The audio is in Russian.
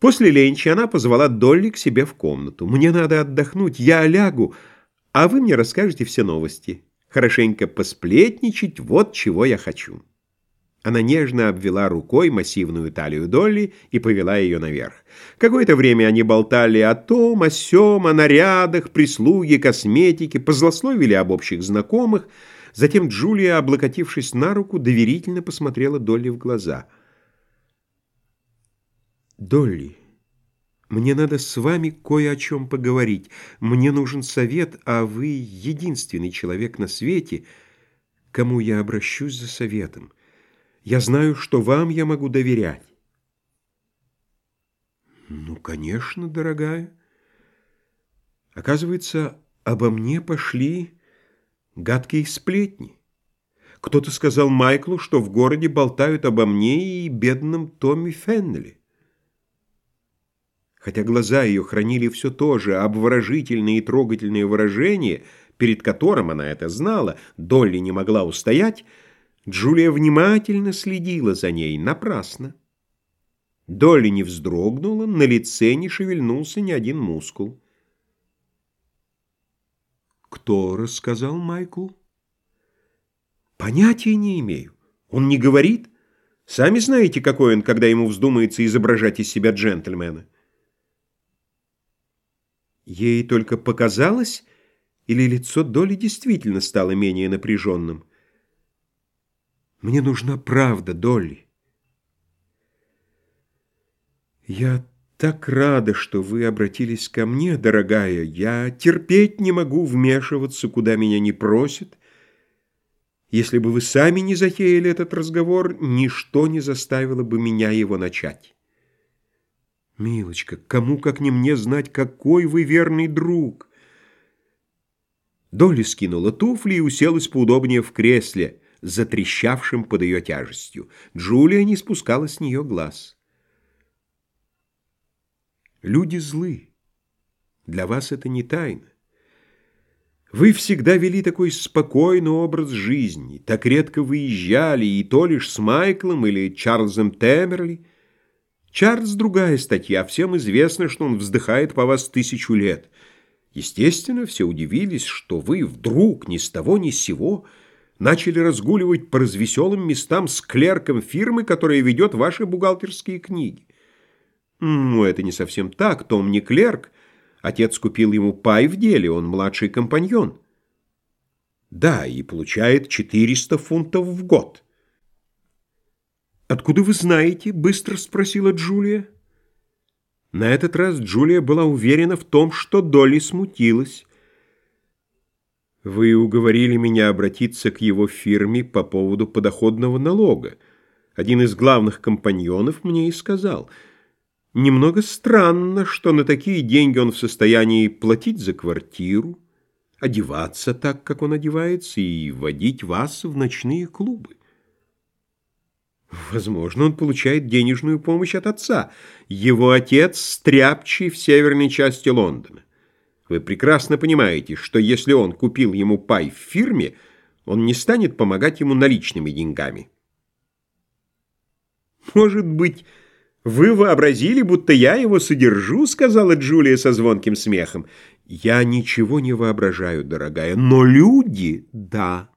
После ленча она позвала Долли к себе в комнату. «Мне надо отдохнуть, я лягу, а вы мне расскажете все новости. Хорошенько посплетничать, вот чего я хочу». Она нежно обвела рукой массивную талию Долли и повела ее наверх. Какое-то время они болтали о том, о сём, о нарядах, прислуге, косметике, позлословили об общих знакомых. Затем Джулия, облокотившись на руку, доверительно посмотрела Долли в глаза — Долли, мне надо с вами кое о чем поговорить. Мне нужен совет, а вы единственный человек на свете, кому я обращусь за советом. Я знаю, что вам я могу доверять. Ну, конечно, дорогая. Оказывается, обо мне пошли гадкие сплетни. Кто-то сказал Майклу, что в городе болтают обо мне и бедном Томми Феннелли. Хотя глаза ее хранили все то же обворожительное и трогательное выражение, перед которым она это знала, Долли не могла устоять, Джулия внимательно следила за ней, напрасно. Долли не вздрогнула, на лице не шевельнулся ни один мускул. «Кто рассказал Майкл?» «Понятия не имею. Он не говорит. Сами знаете, какой он, когда ему вздумается изображать из себя джентльмена». Ей только показалось, или лицо Доли действительно стало менее напряженным? «Мне нужна правда, Долли». «Я так рада, что вы обратились ко мне, дорогая. Я терпеть не могу вмешиваться, куда меня не просят. Если бы вы сами не затеяли этот разговор, ничто не заставило бы меня его начать». Милочка, кому, как не мне, знать, какой вы верный друг? Долли скинула туфли и уселась поудобнее в кресле, затрещавшем под ее тяжестью. Джулия не спускала с нее глаз. Люди злы. Для вас это не тайна. Вы всегда вели такой спокойный образ жизни, так редко выезжали, и то лишь с Майклом или Чарльзом Темерли — Чарльз — другая статья. Всем известно, что он вздыхает по вас тысячу лет. Естественно, все удивились, что вы вдруг ни с того ни с сего начали разгуливать по развеселым местам с клерком фирмы, которая ведет ваши бухгалтерские книги. Ну, это не совсем так. Том не клерк. Отец купил ему пай в деле, он младший компаньон. Да, и получает 400 фунтов в год. «Откуда вы знаете?» — быстро спросила Джулия. На этот раз Джулия была уверена в том, что Долли смутилась. «Вы уговорили меня обратиться к его фирме по поводу подоходного налога. Один из главных компаньонов мне и сказал. Немного странно, что на такие деньги он в состоянии платить за квартиру, одеваться так, как он одевается, и водить вас в ночные клубы. Возможно, он получает денежную помощь от отца. Его отец стряпчий в северной части Лондона. Вы прекрасно понимаете, что если он купил ему пай в фирме, он не станет помогать ему наличными деньгами. «Может быть, вы вообразили, будто я его содержу?» — сказала Джулия со звонким смехом. «Я ничего не воображаю, дорогая, но люди — да».